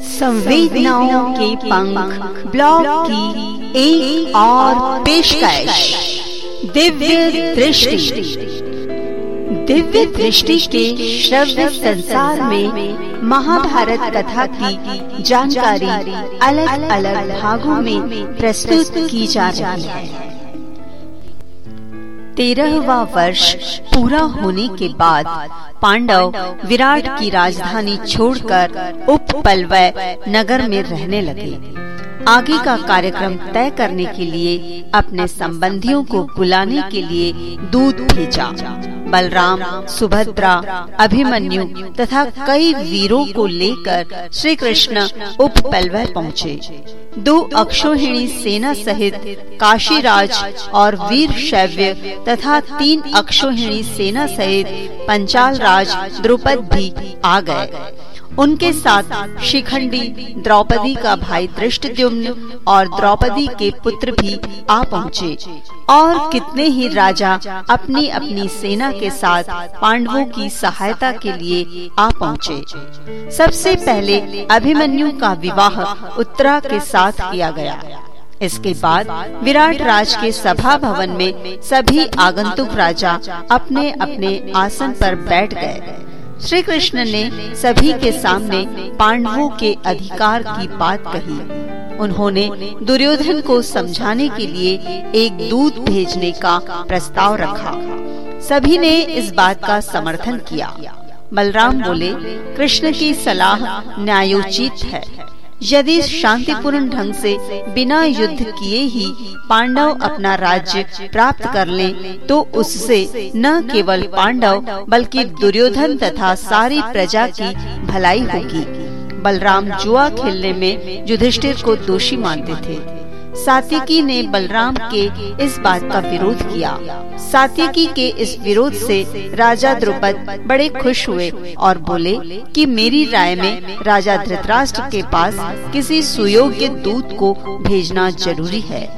संवेदनाओं के पंख, ब्लॉग की एक और पेशकश। दिव्य दृष्टि। दिव्य दृष्टि के श्रव्य संसार में महाभारत कथा की जानकारी अलग अलग भागों में प्रस्तुत की जा रही है। तेरहवा वर्ष पूरा होने के बाद पांडव विराट की राजधानी छोड़कर उप पलवय नगर में रहने लगे। आगे का कार्यक्रम तय करने के लिए अपने संबंधियों को बुलाने के लिए दूध भेजा। बलराम, सुभद्रा, अभिमन्यु तथा कई वीरों को लेकर श्री कृष्ण उप पलवर पहुँचे। दो अक्षोहिणी सेना सहित काशीराज और वीर शैव्य तथा तीन अक्षोहिणी सेना सहित पंचाल राज द्रुपद भी आ गए। उनके साथ शिखंडी द्रौपदी का भाई दृष्टद्युम्न और द्रौपदी के पुत्र भी आ पहुँचे। और कितने ही राजा अपनी अपनी सेना के साथ पांडवों की सहायता के लिए आ पहुँचे। सबसे पहले अभिमन्यु का विवाह उत्तरा के साथ किया गया। इसके बाद विराट राज के सभा भवन में सभी आगंतुक राजा अपने अपने आसन पर बैठ गए। श्री कृष्ण ने सभी के सामने पांडवों के अधिकार की बात कही। उन्होंने दुर्योधन को समझाने के लिए एक दूत भेजने का प्रस्ताव रखा। सभी ने इस बात का समर्थन किया। बलराम बोले कृष्ण की सलाह न्यायोचित है। यदि शांतिपूर्ण ढंग से बिना युद्ध किए ही पांडव अपना राज्य प्राप्त कर लें, तो उससे न केवल पांडव बल्कि दुर्योधन तथा सारी प्रजा की भलाई होगी। बलराम जुआ खेलने में युधिष्ठिर को दोषी मानते थे। सातिकी ने बलराम के इस बात का विरोध किया। सातिकी के इस विरोध से राजा द्रुपद बड़े खुश हुए और बोले कि मेरी राय में राजा धृतराष्ट्र के पास किसी सुयोग्य दूत को भेजना ज़रूरी है।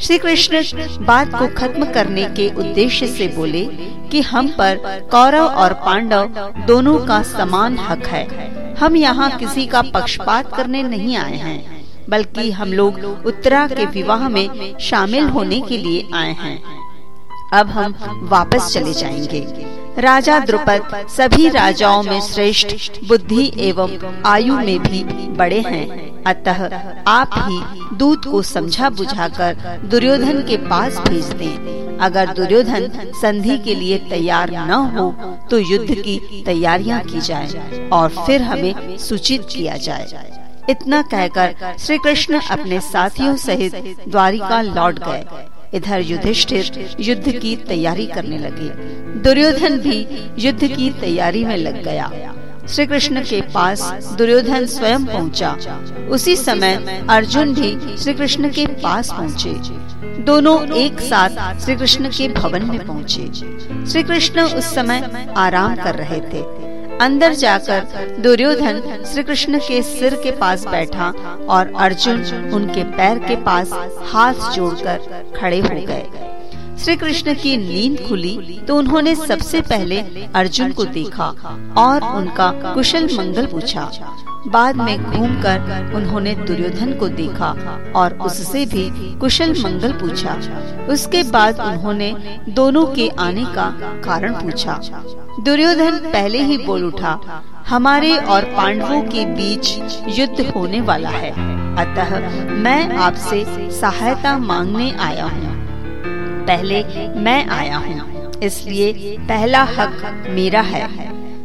श्री कृष्ण बात को खत्म करने के उद्देश्य से बोले कि हम पर कौरव और पांडव दोनों का समान हक है। हम यहाँ किसी का पक्षपात करने नहीं आए हैं। बल्कि हम लोग उत्तरा के विवाह में शामिल होने के लिए आए हैं। अब हम वापस चले जाएँगे। राजा द्रुपद सभी राजाओं में श्रेष्ठ बुद्धि एवं आयु में भी बड़े हैं। अतः आप ही दूत को समझा बुझाकर दुर्योधन के पास भेज दें। अगर दुर्योधन संधि के लिए तैयार न हो तो युद्ध की तैयारियाँ की जाए और फिर हमें सूचित किया जाए। इतना कहकर श्री कृष्ण अपने साथियों सहित द्वारिका लौट गए इधर युधिष्ठिर युद्ध की तैयारी करने लगे दुर्योधन भी युद्ध की तैयारी में लग गया श्री कृष्ण के पास दुर्योधन स्वयं पहुँचा। उसी समय अर्जुन भी श्री कृष्ण के पास पहुँचे। दोनों एक साथ श्री कृष्ण के भवन में पहुँचे। श्री कृष्ण उस समय आराम कर रहे थे अंदर जाकर दुर्योधन श्री कृष्ण के सिर के पास बैठा और अर्जुन उनके पैर के पास हाथ जोड़कर खड़े हो गए। श्री कृष्ण की नींद खुली तो उन्होंने सबसे पहले अर्जुन को देखा और उनका कुशल मंगल पूछा। बाद में घूमकर उन्होंने दुर्योधन को देखा और उससे भी कुशल मंगल पूछा। उसके बाद उन्होंने दोनों के आने का कारण पूछा। दुर्योधन पहले ही बोल उठा, हमारे और पांडवों के बीच युद्ध होने वाला है। अतः मैं आपसे सहायता मांगने आया हूँ। पहले मैं आया हूँ। इसलिए पहला हक मेरा है।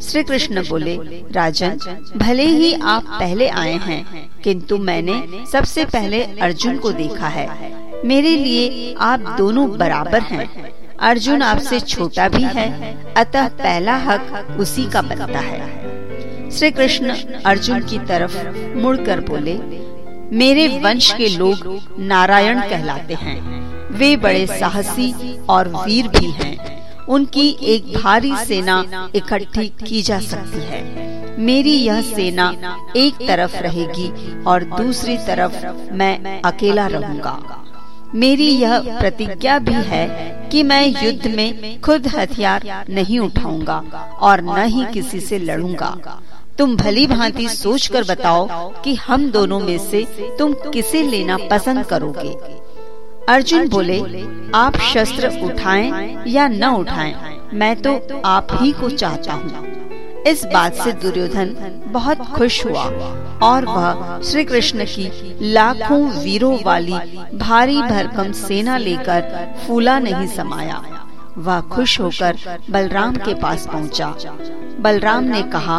श्री कृष्ण बोले, राजन, भले ही आप पहले आए हैं, किंतु मैंने सबसे पहले अर्जुन को देखा है। मेरे लिए आप दोनों बराबर हैं। अर्जुन आपसे छोटा भी है, अतः पहला हक उसी का बनता है। श्री कृष्ण अर्जुन की तरफ़ मुड़कर बोले, मेरे वंश के लोग नारायण कहलाते हैं। वे बड़े साहसी और वीर भी हैं। उनकी एक भारी सेना इकट्ठी की जा सकती है। मेरी यह सेना एक तरफ़ रहेगी और दूसरी तरफ़ मैं अकेला रहूँगा। मेरी यह प्रतिज्ञा भी है कि मैं युद्ध में खुद हथियार नहीं उठाऊँगा और न ही किसी से लड़ूँगा। तुम भली भांति सोच कर बताओ कि हम दोनों में से तुम किसे लेना पसंद करोगे? अर्जुन बोले आप शस्त्र उठाएँ या न उठाएँ, मैं तो आप ही को चाहता हूँ। इस बात से दुर्योधन बहुत खुश हुआ और वह श्री कृष्ण की लाखों वीरों वाली भारी भरकम सेना लेकर फूला नहीं समाया। वह खुश होकर बलराम के पास पहुँचा। बलराम ने कहा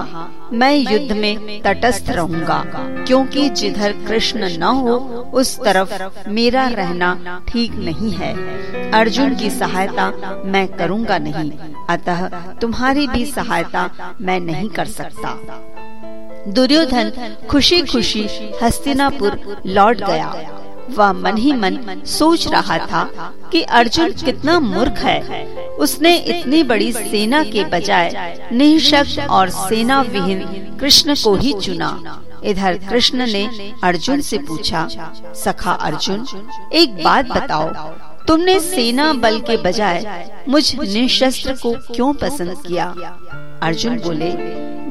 मैं युद्ध में तटस्थ रहूँगा, क्योंकि जिधर कृष्ण न हो, उस तरफ़ मेरा रहना ठीक नहीं है। अर्जुन की सहायता मैं करूँगा नहीं, अतः तुम्हारी भी सहायता मैं नहीं कर सकता। दुर्योधन खुशी खुशी हस्तिनापुर लौट गया। वह मन ही मन सोच रहा था कि अर्जुन कितना मूर्ख है। उसने इतनी बड़ी सेना के बजाय निःशक्त और सेना विहीन कृष्ण को ही चुना। इधर कृष्ण ने अर्जुन से पूछा, सखा अर्जुन, एक बात बताओ तुमने सेना बल के बजाय मुझ निशस्त्र को क्यों पसंद किया? अर्जुन बोले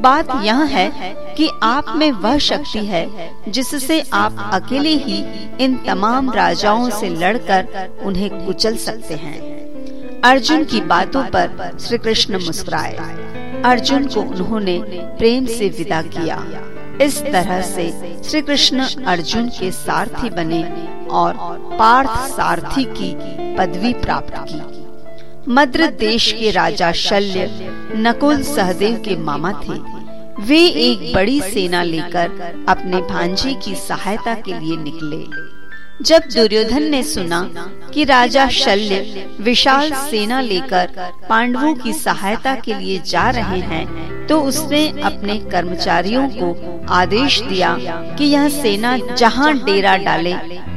बात यह है कि आप में वह शक्ति है जिससे आप अकेले ही इन तमाम राजाओं से लड़कर उन्हें कुचल सकते हैं। अर्जुन की बातों पर श्री कृष्ण मुस्कुराए। अर्जुन को उन्होंने प्रेम से विदा किया। इस तरह से श्री कृष्ण अर्जुन के सारथी बने। और पार्थ सारथी की पदवी प्राप्त की। मद्र देश के राजा शल्य, नकुल सहदेव के मामा थे। वे एक बड़ी सेना लेकर अपने भांजे की सहायता के लिए निकले। जब दुर्योधन ने सुना कि राजा शल्य विशाल सेना लेकर पांडवों की सहायता के लिए जा रहे हैं तो उसने अपने कर्मचारियों को आदेश दिया कि यह सेना जहाँ डेरा डाले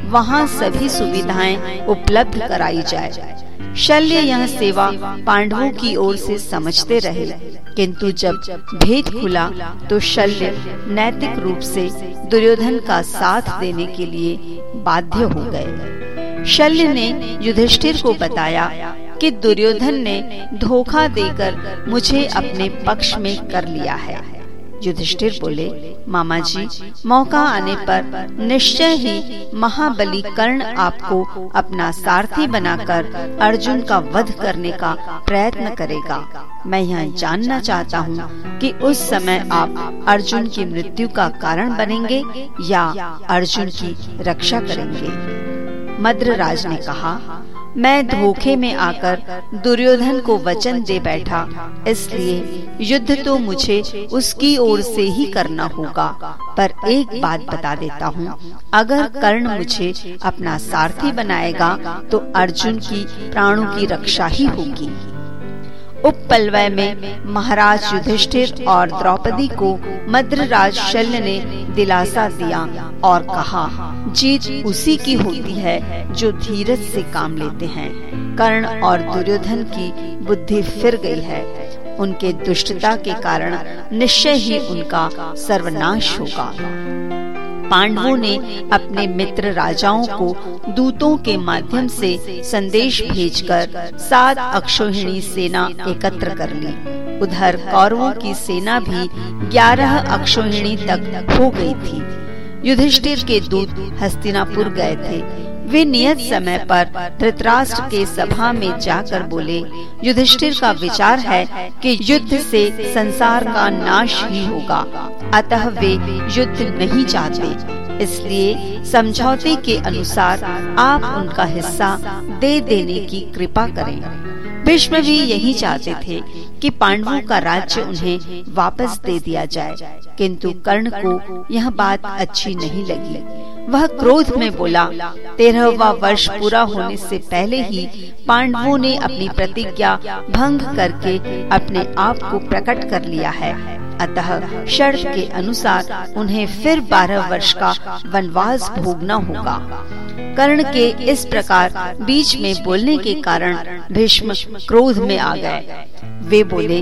वहाँ सभी सुविधाएँ उपलब्ध कराई जाए। शल्य यह सेवा पांडवों की ओर से समझते रहे, किंतु जब भेद खुला तो शल्य नैतिक रूप से दुर्योधन का साथ देने के लिए बाध्य हो गए। शल्य ने युधिष्ठिर को बताया कि दुर्योधन ने धोखा देकर मुझे अपने पक्ष में कर लिया है। युधिष्ठिर बोले मामा जी मौका आने पर निश्चय ही महाबली कर्ण आपको अपना सारथी बनाकर अर्जुन का वध करने का प्रयत्न करेगा। मैं यह जानना चाहता हूँ कि उस समय आप अर्जुन की मृत्यु का कारण बनेंगे या अर्जुन की रक्षा करेंगे? मद्रराज ने कहा मैं धोखे में आकर दुर्योधन को वचन दे बैठा, इसलिए युद्ध तो मुझे उसकी ओर से ही करना होगा, पर एक बात बता देता हूँ, अगर कर्ण मुझे अपना सारथी बनाएगा तो अर्जुन की प्राणों की रक्षा ही होगी। उपपलवय में महाराज युधिष्ठिर और द्रौपदी को मद्रराज शल्य ने दिलासा दिया और कहा जीत उसी की होती है जो धीरज से काम लेते हैं। कर्ण और दुर्योधन की बुद्धि फिर गई है। उनके दुष्टता के कारण निश्चय ही उनका सर्वनाश होगा। पांडवों ने अपने मित्र राजाओं को दूतों के माध्यम से संदेश भेजकर सात अक्षोहिणी सेना एकत्र कर ली। उधर कौरवों की सेना भी ग्यारह अक्षोहिणी तक हो गई थी। युधिष्ठिर के दूत हस्तिनापुर गए थे। वे नियत समय पर धृतराष्ट्र के सभा में जाकर बोले, युधिष्ठिर का विचार है कि युद्ध से संसार का नाश ही होगा। अतः वे युद्ध नहीं चाहते। इसलिए समझौते के अनुसार आप उनका हिस्सा दे देने की कृपा करें। भीष्म भी यही चाहते थे कि पांडवों का राज्य उन्हें वापस दे दिया जाए। किंतु कर्ण को यह बात अच्छी नहीं लगी। वह क्रोध में बोला, तेरहवा वर्ष पूरा होने से पहले ही पांडवों ने अपनी प्रतिज्ञा भंग करके अपने आप को प्रकट कर लिया है। अतः शर्त के अनुसार उन्हें फिर बारह वर्ष का वनवास भोगना होगा। कर्ण के इस प्रकार बीच में बोलने के कारण भीष्म क्रोध में आ गए। वे बोले,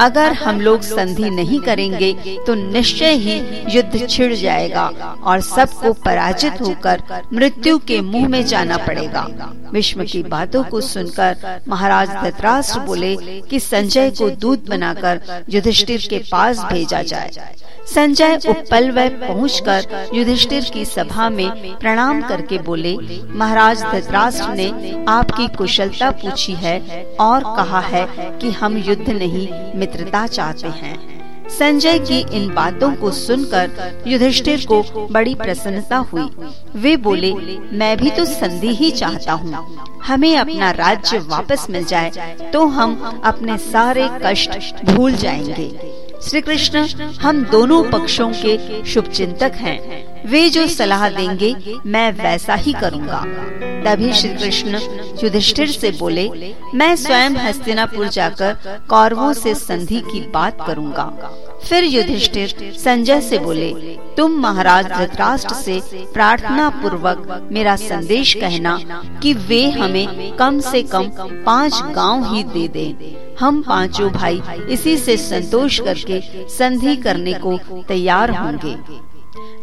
अगर हम लोग संधि नहीं करेंगे तो निश्चय ही युद्ध छिड़ जाएगा और सबको पराजित होकर मृत्यु के मुँह में जाना पड़ेगा। भीष्म की बातों को सुनकर महाराज धतराष्ट्र बोले कि संजय को दूध बनाकर युधिष्ठिर के पास भेजा जाए। संजय उपल पहुंचकर युधिष्ठिर की सभा में प्रणाम करके बोले, महाराज धतराष्ट्र ने आपकी कुशलता पूछी है और कहा है कि हम युद्ध नहीं, मित्रता चाहते हैं। संजय की इन बातों को सुनकर युधिष्ठिर को बड़ी प्रसन्नता हुई। वे बोले, मैं भी तो संधि ही चाहता हूँ। हमें अपना राज्य वापस मिल जाए तो हम अपने सारे कष्ट भूल जाएँगे। श्री कृष्ण हम दोनों पक्षों के शुभ चिंतक हैं। वे जो सलाह देंगे, मैं वैसा ही करूँगा। तभी श्री कृष्ण युधिष्ठिर से बोले, मैं स्वयं हस्तिनापुर जाकर कौरवों से संधि की बात करूँगा। फिर युधिष्ठिर संजय से बोले, तुम महाराज धृतराष्ट्र से प्रार्थना पूर्वक मेरा संदेश कहना कि वे हमें कम से कम पाँच गाँव ही दे दें। हम पाँचों भाई इसी से संतोष करके संधि करने को तैयार होंगे।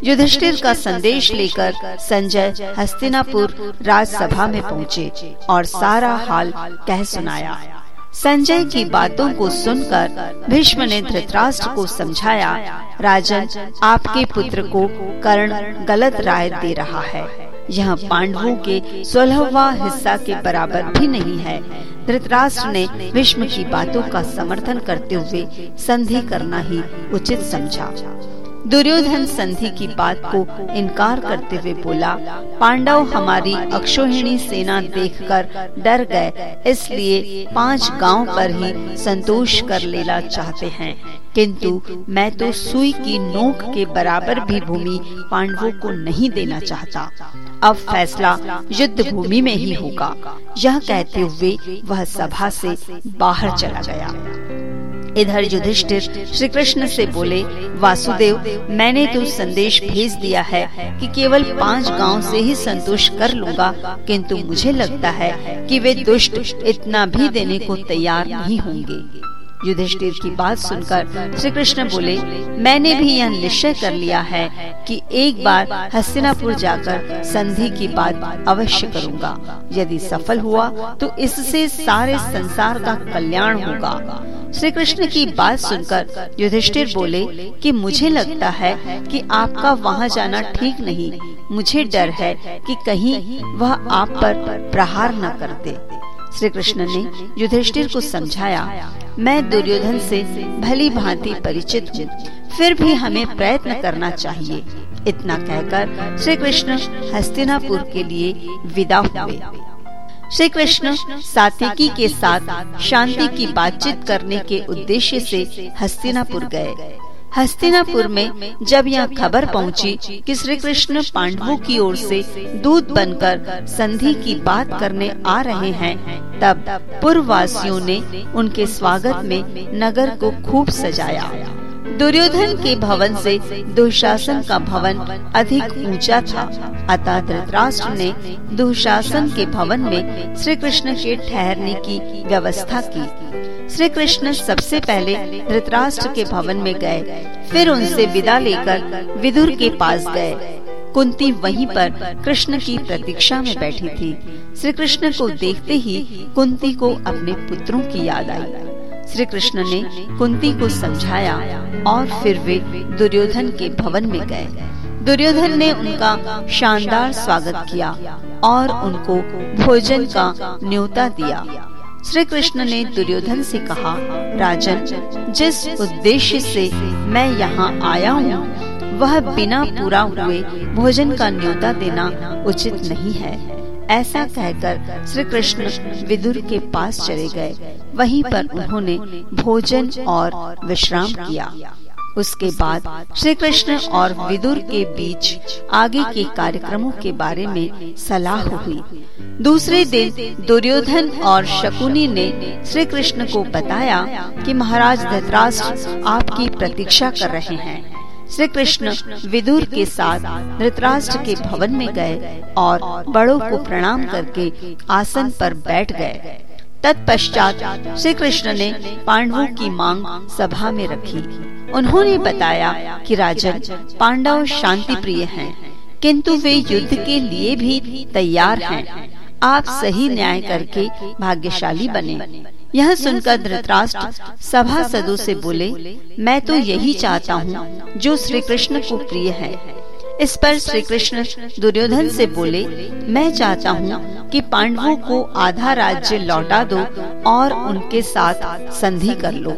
युधिष्ठिर का संदेश लेकर संजय हस्तिनापुर राजसभा में पहुँचे और सारा हाल कह सुनाया। संजय की बातों को सुनकर भीष्म ने धृतराष्ट्र को समझाया, राजन, आपके पुत्र को कर्ण गलत राय दे रहा है। यह पांडवों के सोलहवा हिस्सा के बराबर भी नहीं है। धृतराष्ट्र ने भीष्म की बातों का समर्थन करते हुए संधि करना ही उचित समझा। दुर्योधन संधि की बात को इनकार करते हुए बोला, पांडव हमारी अक्षोहिणी सेना देखकर डर गए, इसलिए पाँच गाँव पर ही संतोष कर लेना चाहते हैं। किंतु मैं तो सुई की नोक के बराबर भी भूमि पांडवों को नहीं देना चाहता। अब फैसला युद्ध भूमि में ही होगा। यह कहते हुए वह सभा से बाहर चला गया। इधर युधिष्ठिर श्री कृष्ण से बोले, वासुदेव, मैंने तो संदेश भेज दिया है कि केवल पाँच गाँव से ही संतोष कर लूँगा, किंतु मुझे लगता है कि वे दुष्ट इतना भी देने को तैयार नहीं होंगे। युधिष्ठिर की बात सुनकर श्री कृष्ण बोले, मैंने भी यह निश्चय कर लिया है कि एक बार हस्तिनापुर जाकर संधि की बात अवश्य करूँगा। यदि सफल हुआ तो इससे सारे संसार का कल्याण होगा। श्री कृष्ण की बात सुनकर युधिष्ठिर बोले, कि मुझे लगता है कि आपका वहाँ जाना ठीक नहीं। मुझे डर है कि कहीं वह आप पर प्रहार न कर दे। श्री कृष्ण ने युधिष्ठिर को समझाया मैं दुर्योधन से भली भांति परिचित हूँ फिर भी हमें प्रयत्न करना चाहिए। इतना कहकर श्री कृष्ण हस्तिनापुर के लिए विदा हुए। श्री कृष्ण सातिकी के साथ शांति की बातचीत करने के उद्देश्य से हस्तिनापुर गए। हस्तिनापुर में जब यह खबर पहुँची कि श्री कृष्ण पांडवों की ओर से दूध बनकर संधि की बात करने आ रहे हैं तब पूर्ववासियों ने उनके स्वागत में नगर को खूब सजाया। दुर्योधन के भवन से दुशासन का भवन अधिक ऊँचा था। अतः धृतराष्ट्र ने दुशासन के भवन में श्री कृष्ण के ठहरने की व्यवस्था की। श्री कृष्ण सबसे पहले धृतराष्ट्र के भवन में गए। फिर उनसे विदा लेकर विदुर के पास गए। कुंती वहीं पर कृष्ण की प्रतीक्षा में बैठी थी। श्री कृष्ण को देखते ही कुंती को अपने पुत्रों की याद आई। श्री कृष्ण ने कुंती को समझाया और फिर वे दुर्योधन के भवन में गए। दुर्योधन ने उनका शानदार स्वागत किया और उनको भोजन का न्योता दिया। श्री कृष्ण ने दुर्योधन से कहा, राजन, जिस उद्देश्य से मैं यहाँ आया हूँ, वह बिना पूरा हुए भोजन का न्योता देना उचित नहीं है। ऐसा कहकर श्री कृष्ण विदुर के पास चले गए। वहीं पर उन्होंने भोजन और विश्राम किया। उसके बाद श्री कृष्ण और विदुर के बीच आगे के कार्यक्रमों के बारे में सलाह हुई। दूसरे दिन दुर्योधन और शकुनी ने श्री कृष्ण को बताया कि महाराज धतराष्ट्र आपकी प्रतीक्षा कर रहे हैं। श्री कृष्ण विदुर के साथ धृतराष्ट्र के भवन में गए और बड़ों को प्रणाम करके आसन पर बैठ गए। तत्पश्चात श्री कृष्ण ने पांडवों की मांग सभा में रखी। उन्होंने बताया कि राजन पांडव शांति प्रिय हैं, किंतु वे युद्ध के लिए भी तैयार हैं। आप सही न्याय करके भाग्यशाली बने। यह सुनकर धृतराष्ट्र सभासदों से बोले मैं तो यही चाहता हूँ जो श्री कृष्ण को प्रिय है। इस पर श्री कृष्ण दुर्योधन से बोले मैं चाहता हूँ कि पांडवों को आधा राज्य लौटा दो और उनके साथ संधि कर लो।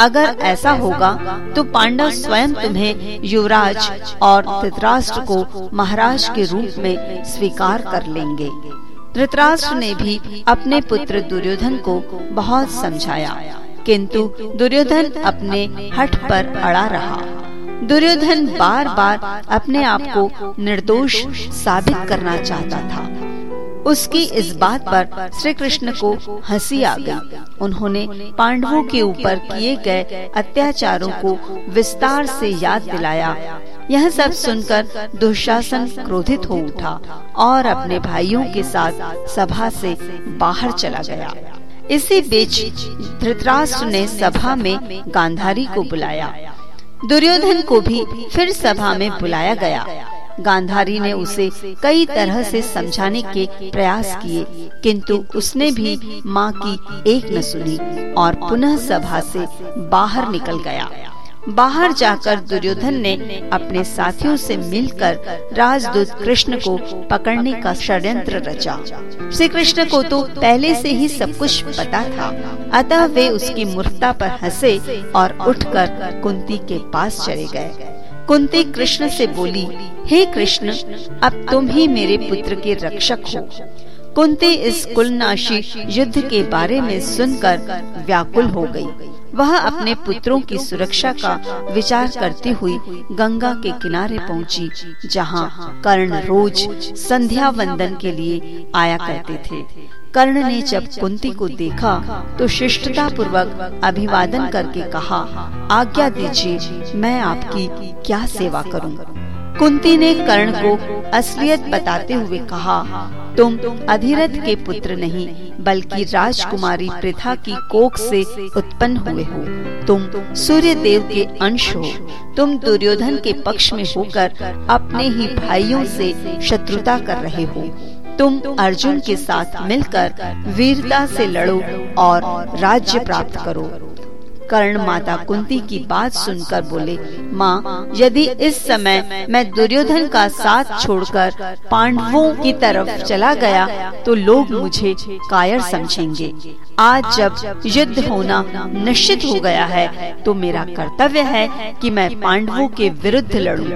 अगर ऐसा होगा तो पांडव स्वयं तुम्हें युवराज और धृतराष्ट्र को महाराज के रूप में स्वीकार कर लेंगे। धृतराष्ट्र ने भी अपने पुत्र दुर्योधन को बहुत समझाया, किंतु दुर्योधन अपने हट पर अड़ा रहा। दुर्योधन बार बार अपने आप को निर्दोष साबित करना चाहता था। उसकी इस बात पर श्री कृष्ण को हँसी आ गई उन्होंने पांडवों के ऊपर किए गए अत्याचारों को विस्तार से याद दिलाया। यह सब सुनकर दुशासन क्रोधित हो उठा और अपने भाइयों के साथ सभा से बाहर चला गया। इसी बीच धृतराष्ट्र ने सभा में गांधारी को बुलाया। दुर्योधन को भी फिर सभा में बुलाया गया। गांधारी ने उसे कई तरह से समझाने के प्रयास किए, किंतु उसने भी माँ की एक न सुनी और पुनः सभा से बाहर निकल गया। बाहर जाकर दुर्योधन ने अपने साथियों से मिलकर राजदूत कृष्ण को पकड़ने का षड्यंत्र रचा। श्री कृष्ण को तो पहले से ही सब कुछ पता था। अतः वे उसकी मूर्खता पर हंसे और उठकर कुंती के पास चले गए। कुंती कृष्ण से बोली हे कृष्ण अब तुम ही मेरे पुत्र के रक्षक हो कुंती इस कुलनाशी युद्ध के बारे में सुनकर व्याकुल हो गई। वह अपने पुत्रों की सुरक्षा का विचार करती हुई गंगा के किनारे पहुँची, जहाँ कर्ण रोज संध्या वंदन के लिए आया करते थे कर्ण ने जब कुंती को देखा तो शिष्टता पूर्वक अभिवादन करके कहा, आज्ञा दीजिए, मैं आपकी क्या सेवा करूँ? कुंती ने कर्ण को असलियत बताते हुए कहा, तुम अधिरथ के पुत्र नहीं, बल्कि राजकुमारी प्रथा की कोख से उत्पन्न हुए हो। तुम सूर्य देव के अंश हो। तुम दुर्योधन के पक्ष में होकर अपने ही भाइयों से शत्रुता कर रहे हो। तुम अर्जुन के साथ मिलकर वीरता से लड़ो और राज्य प्राप्त करो। कर्ण माता कुंती की बात सुनकर बोले, माँ, यदि इस समय मैं दुर्योधन का साथ छोड़कर पांडवों की तरफ़ चला गया तो लोग मुझे कायर समझेंगे। आज जब युद्ध होना निश्चित हो गया है तो मेरा कर्तव्य है कि मैं पांडवों के विरुद्ध लड़ूं।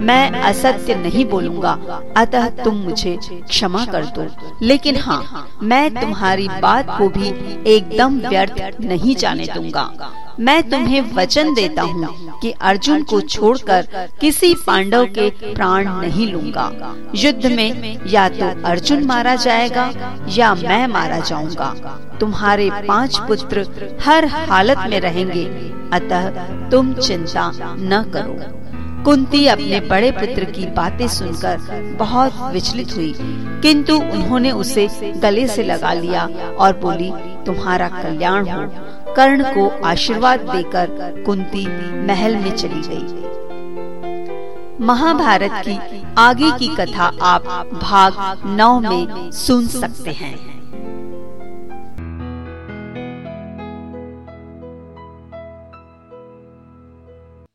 मैं असत्य नहीं बोलूँगा, अतः तुम मुझे क्षमा कर दो। लेकिन हाँ मैं तुम्हारी बात को भी एकदम व्यर्थ नहीं जाने दूँगा। मैं तुम्हें वचन देता हूँ कि अर्जुन को छोड़कर किसी पांडव के प्राण नहीं लूँगा। युद्ध में या तो अर्जुन मारा जाएगा या मैं मारा जाऊँगा। तुम्हारे पाँच पुत्र हर हालत में रहेंगे, अतः तुम चिंता न करो। कुंती अपने बड़े पुत्र की बातें सुनकर बहुत विचलित हुई, किंतु उन्होंने उसे गले से लगा लिया और बोली, तुम्हारा कल्याण हो कर्ण को आशीर्वाद देकर कुंती महल में चली गई। महाभारत की आगे की कथा आप भाग नौ में सुन सकते हैं